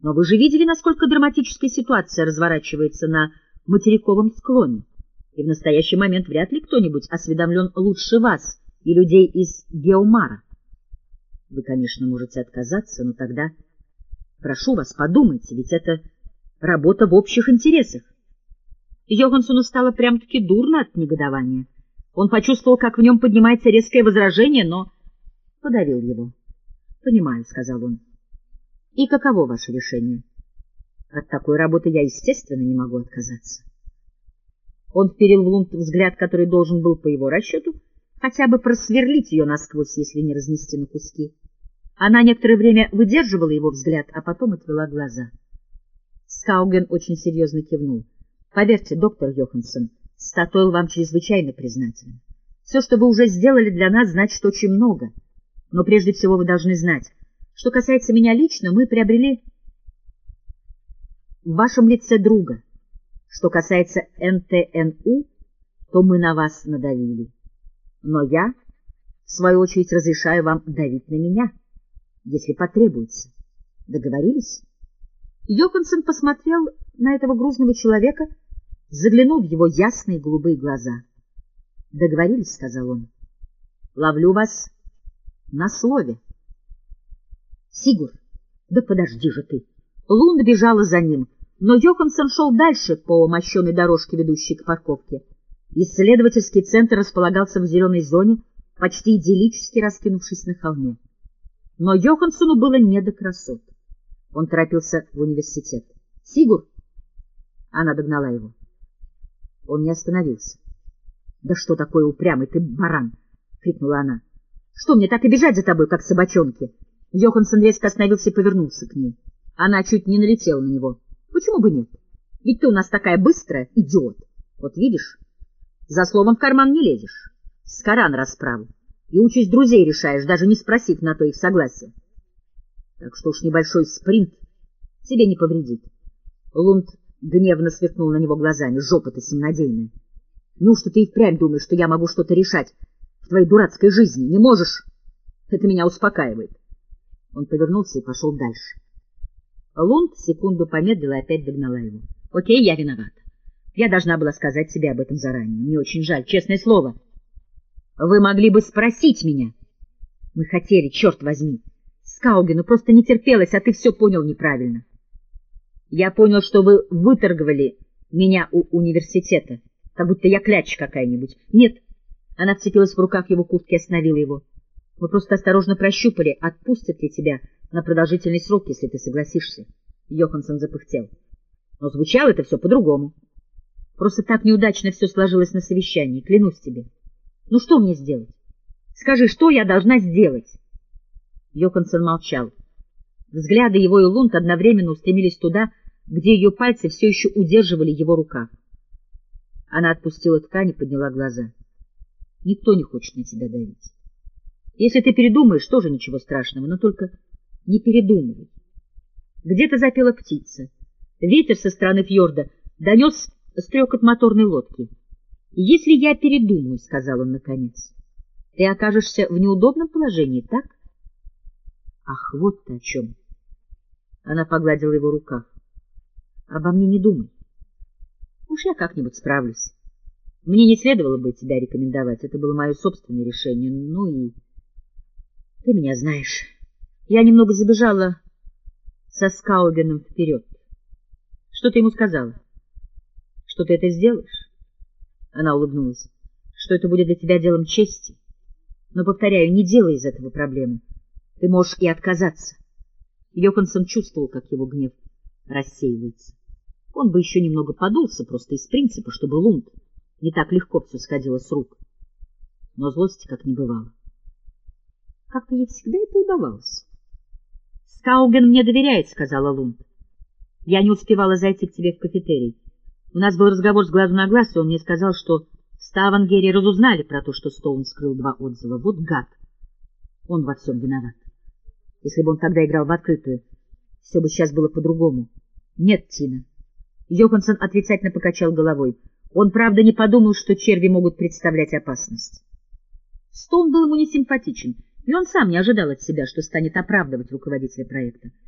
Но вы же видели, насколько драматическая ситуация разворачивается на материковом склоне, и в настоящий момент вряд ли кто-нибудь осведомлен лучше вас и людей из Геомара. Вы, конечно, можете отказаться, но тогда, прошу вас, подумайте, ведь это работа в общих интересах. Йоханссону стало прям-таки дурно от негодования. Он почувствовал, как в нем поднимается резкое возражение, но подавил его. — Понимаю, — сказал он. — И каково ваше решение? От такой работы я, естественно, не могу отказаться. Он вперил в Лунд взгляд, который должен был, по его расчету, хотя бы просверлить ее насквозь, если не разнести на куски. Она некоторое время выдерживала его взгляд, а потом отвела глаза. Скауген очень серьезно кивнул. — Поверьте, доктор Йоханссон, Статойл вам чрезвычайно признателен. Все, что вы уже сделали для нас, значит очень много. Но прежде всего вы должны знать, что касается меня лично, мы приобрели в вашем лице друга. Что касается НТНУ, то мы на вас надавили. Но я, в свою очередь, разрешаю вам давить на меня, если потребуется. Договорились? Йоханссон посмотрел на этого грузного человека, заглянул в его ясные голубые глаза. — Договорились, — сказал он. — Ловлю вас на слове. — Сигур, да подожди же ты! Лунд бежала за ним, но Йоханссон шел дальше по мощенной дорожке, ведущей к парковке. Исследовательский центр располагался в зеленой зоне, почти идиллически раскинувшись на холме. Но Йоханссону было не до красот. Он торопился в университет. — Сигур! Она догнала его. Он не остановился. — Да что такое упрямый ты баран! — крикнула она. — Что мне так и бежать за тобой, как собачонки? Йоханссон резко остановился и повернулся к ней. Она чуть не налетела на него. — Почему бы нет? Ведь ты у нас такая быстрая, идиот. Вот видишь, за словом в карман не лезешь. С Коран расправу. И участь друзей решаешь, даже не спросив на то их согласие. Так что уж небольшой спринт тебе не повредит. Лунд гневно сверкнул на него глазами. Жопа ты самонадеянная. Неужто ты и впрямь думаешь, что я могу что-то решать в твоей дурацкой жизни? Не можешь? Это меня успокаивает. Он повернулся и пошел дальше. Лунд секунду помедлила и опять догнала его. Окей, я виновата. Я должна была сказать тебе об этом заранее. Мне очень жаль, честное слово. Вы могли бы спросить меня. Мы хотели, черт возьми. Скаугену просто не терпелось, а ты все понял неправильно. Я понял, что вы выторговали меня у университета, как будто я кляч какая-нибудь. Нет. Она вцепилась в рукав его куртки и остановила его. Мы просто осторожно прощупали, отпустят ли тебя на продолжительный срок, если ты согласишься. Йоханссон запыхтел. Но звучало это все по-другому. Просто так неудачно все сложилось на совещании, клянусь тебе. Ну что мне сделать? Скажи, что я должна сделать? Йоханссон молчал. Взгляды его и Лунд одновременно устремились туда, где ее пальцы все еще удерживали его рукав. Она отпустила ткань и подняла глаза. Никто не хочет на тебя давить. Если ты передумаешь, тоже ничего страшного, но только не передумывай. Где-то запела птица. Ветер со стороны фьорда донес стрекот моторной лодки. — Если я передумаю, — сказал он наконец, — ты окажешься в неудобном положении, так? Ах, вот ты о чем. Она погладила его рукав. Обо мне не думай. Уж я как-нибудь справлюсь. Мне не следовало бы тебя рекомендовать, это было мое собственное решение. Ну и ты меня знаешь. Я немного забежала со Скаугеном вперед. Что ты ему сказала? Что ты это сделаешь? Она улыбнулась. Что это будет для тебя делом чести. Но, повторяю, не делай из этого проблему. Ты можешь и отказаться. Йоханссон чувствовал, как его гнев рассеивается. Он бы еще немного подулся, просто из принципа, чтобы Лунд не так легко все сходило с рук. Но злости как не бывало. Как-то ей всегда это удавалось. — Скауген мне доверяет, — сказала Лунд. — Я не успевала зайти к тебе в кафетерий. У нас был разговор с глазу на глаз, и он мне сказал, что в Ставангере разузнали про то, что Стоун скрыл два отзыва. Вот гад! Он во всем виноват. Если бы он тогда играл в открытую, все бы сейчас было по-другому. Нет, Тина. Йоханссон отрицательно покачал головой. Он, правда, не подумал, что черви могут представлять опасность. Стоун был ему не симпатичен, и он сам не ожидал от себя, что станет оправдывать руководителя проекта.